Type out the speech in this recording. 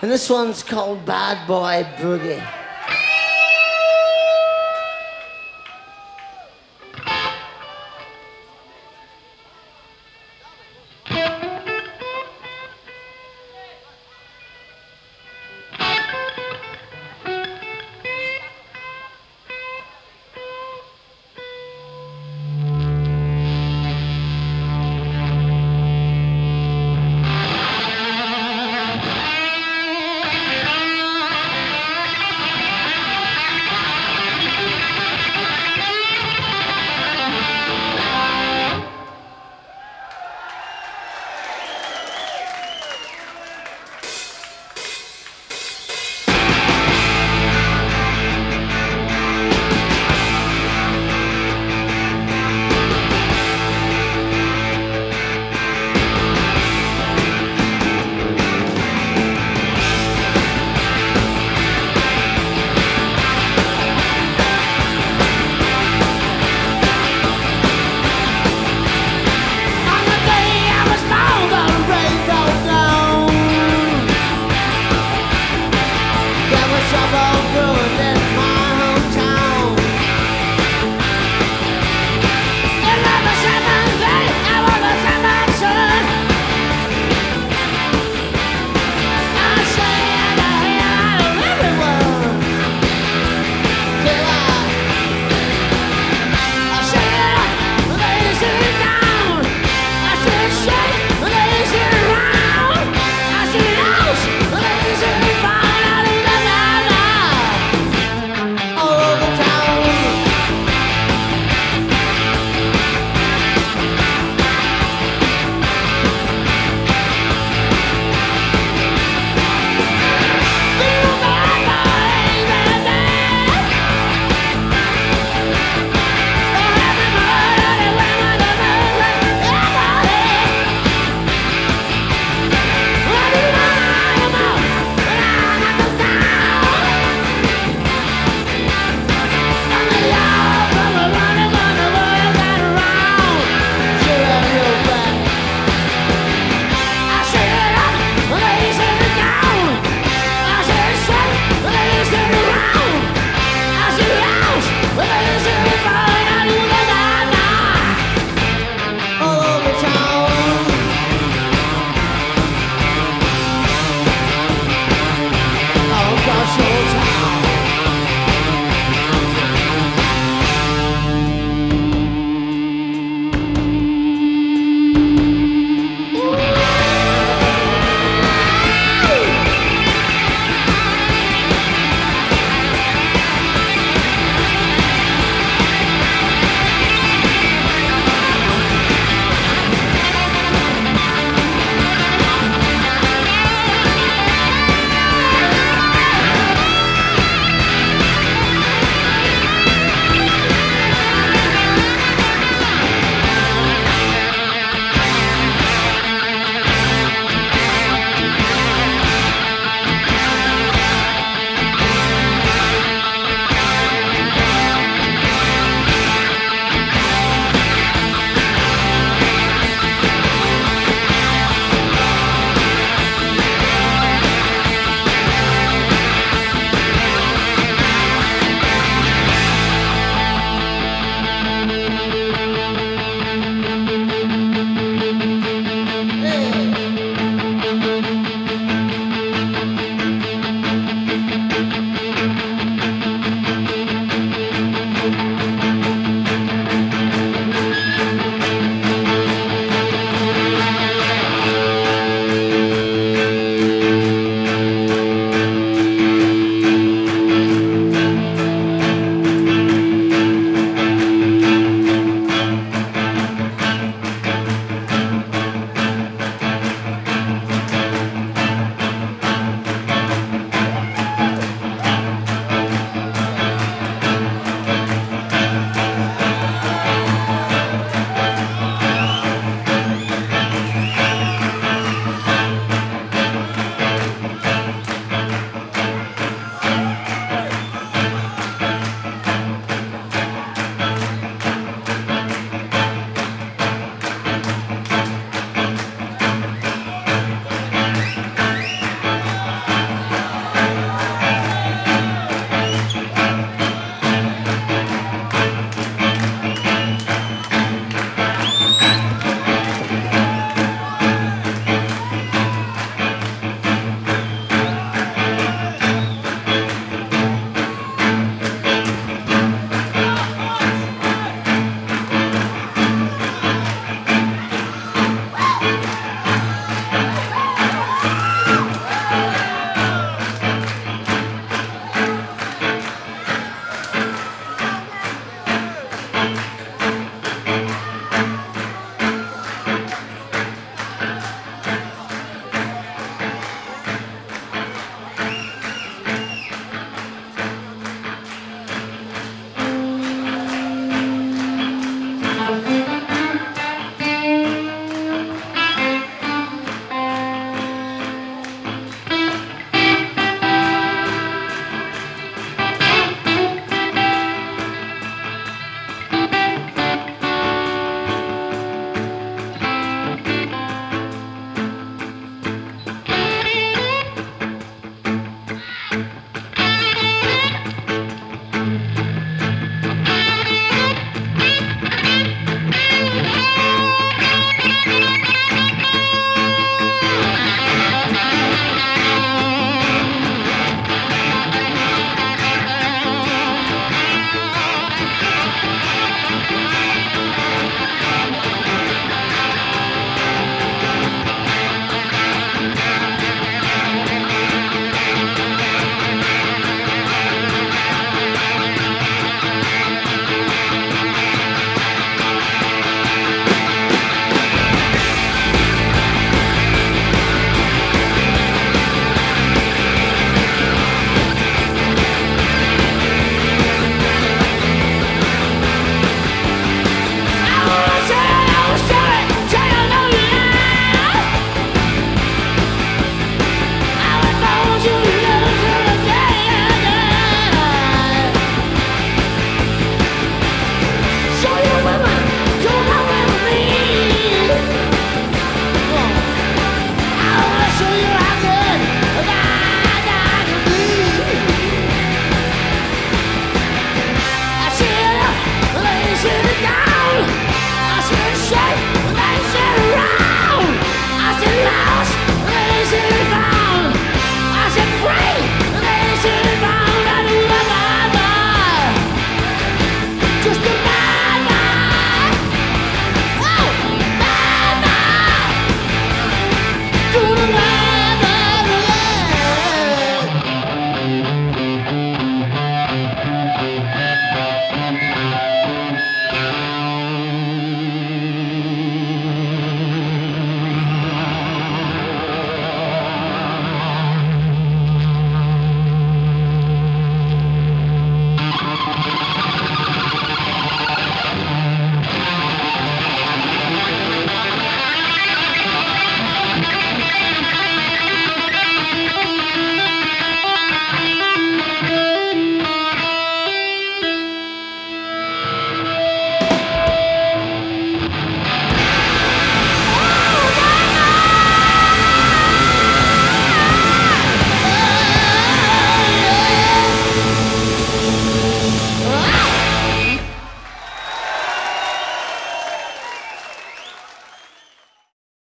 And this one's called Bad Boy Boogie.